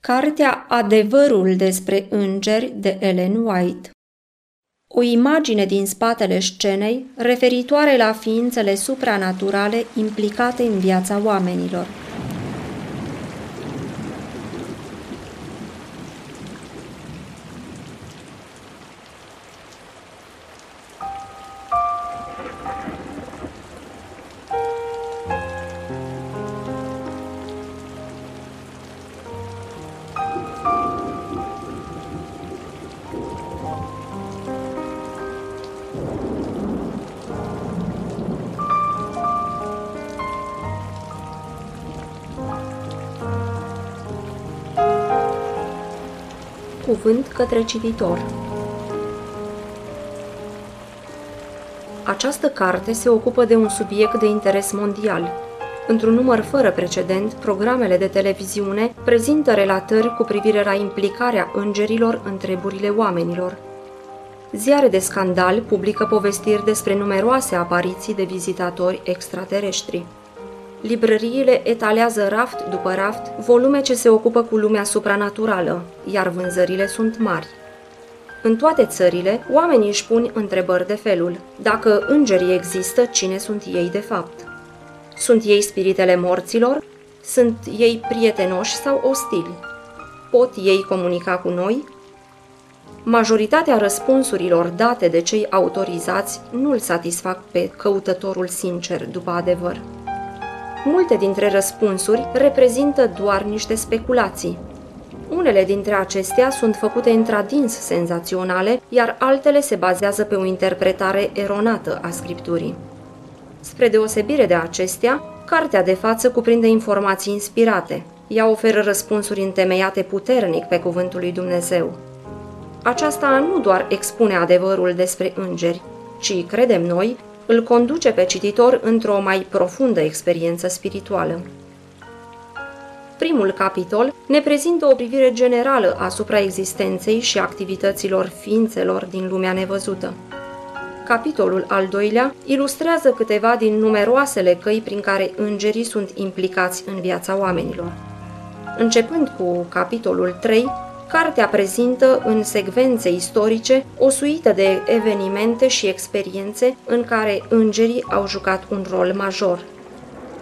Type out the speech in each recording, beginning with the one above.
Cartea Adevărul despre îngeri de Ellen White. O imagine din spatele scenei referitoare la ființele supranaturale implicate în viața oamenilor – cuvânt către cititor. Această carte se ocupă de un subiect de interes mondial. Într-un număr fără precedent, programele de televiziune prezintă relatări cu privire la implicarea îngerilor în treburile oamenilor. Ziare de scandal publică povestiri despre numeroase apariții de vizitatori extraterestri. Librăriile etalează raft după raft volume ce se ocupă cu lumea supranaturală, iar vânzările sunt mari. În toate țările, oamenii își pun întrebări de felul. Dacă îngerii există, cine sunt ei de fapt? Sunt ei spiritele morților? Sunt ei prietenoși sau ostili? Pot ei comunica cu noi? Majoritatea răspunsurilor date de cei autorizați nu îl satisfac pe căutătorul sincer după adevăr. Multe dintre răspunsuri reprezintă doar niște speculații. Unele dintre acestea sunt făcute într-adins senzaționale, iar altele se bazează pe o interpretare eronată a scripturii. Spre deosebire de acestea, cartea de față cuprinde informații inspirate. Ea oferă răspunsuri întemeiate puternic pe cuvântul lui Dumnezeu. Aceasta nu doar expune adevărul despre îngeri, ci, credem noi, îl conduce pe cititor într-o mai profundă experiență spirituală. Primul capitol ne prezintă o privire generală asupra existenței și activităților ființelor din lumea nevăzută. Capitolul al doilea ilustrează câteva din numeroasele căi prin care îngerii sunt implicați în viața oamenilor. Începând cu capitolul 3, Cartea prezintă în secvențe istorice o suită de evenimente și experiențe în care îngerii au jucat un rol major.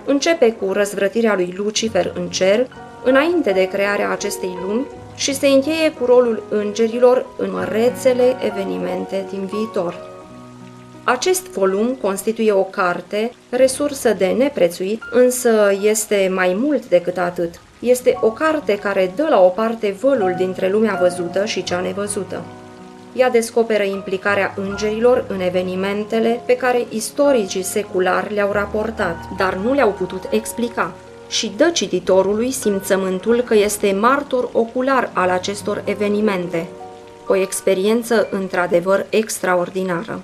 Începe cu răzvrătirea lui Lucifer în cer, înainte de crearea acestei lumi, și se încheie cu rolul îngerilor în mărețele evenimente din viitor. Acest volum constituie o carte, resursă de neprețuit, însă este mai mult decât atât – este o carte care dă la o parte vălul dintre lumea văzută și cea nevăzută. Ea descoperă implicarea îngerilor în evenimentele pe care istoricii seculari le-au raportat, dar nu le-au putut explica, și dă cititorului simțământul că este martor ocular al acestor evenimente, o experiență într-adevăr extraordinară.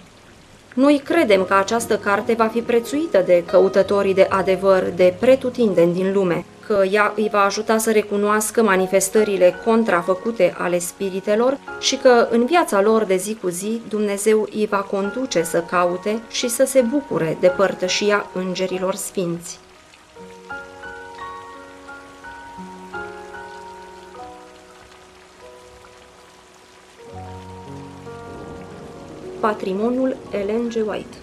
Noi credem că această carte va fi prețuită de căutătorii de adevăr de pretutindeni din lume, că ea îi va ajuta să recunoască manifestările contrafăcute ale spiritelor și că în viața lor de zi cu zi Dumnezeu îi va conduce să caute și să se bucure de părtășia îngerilor sfinți. Patrimoniul Ellen G. White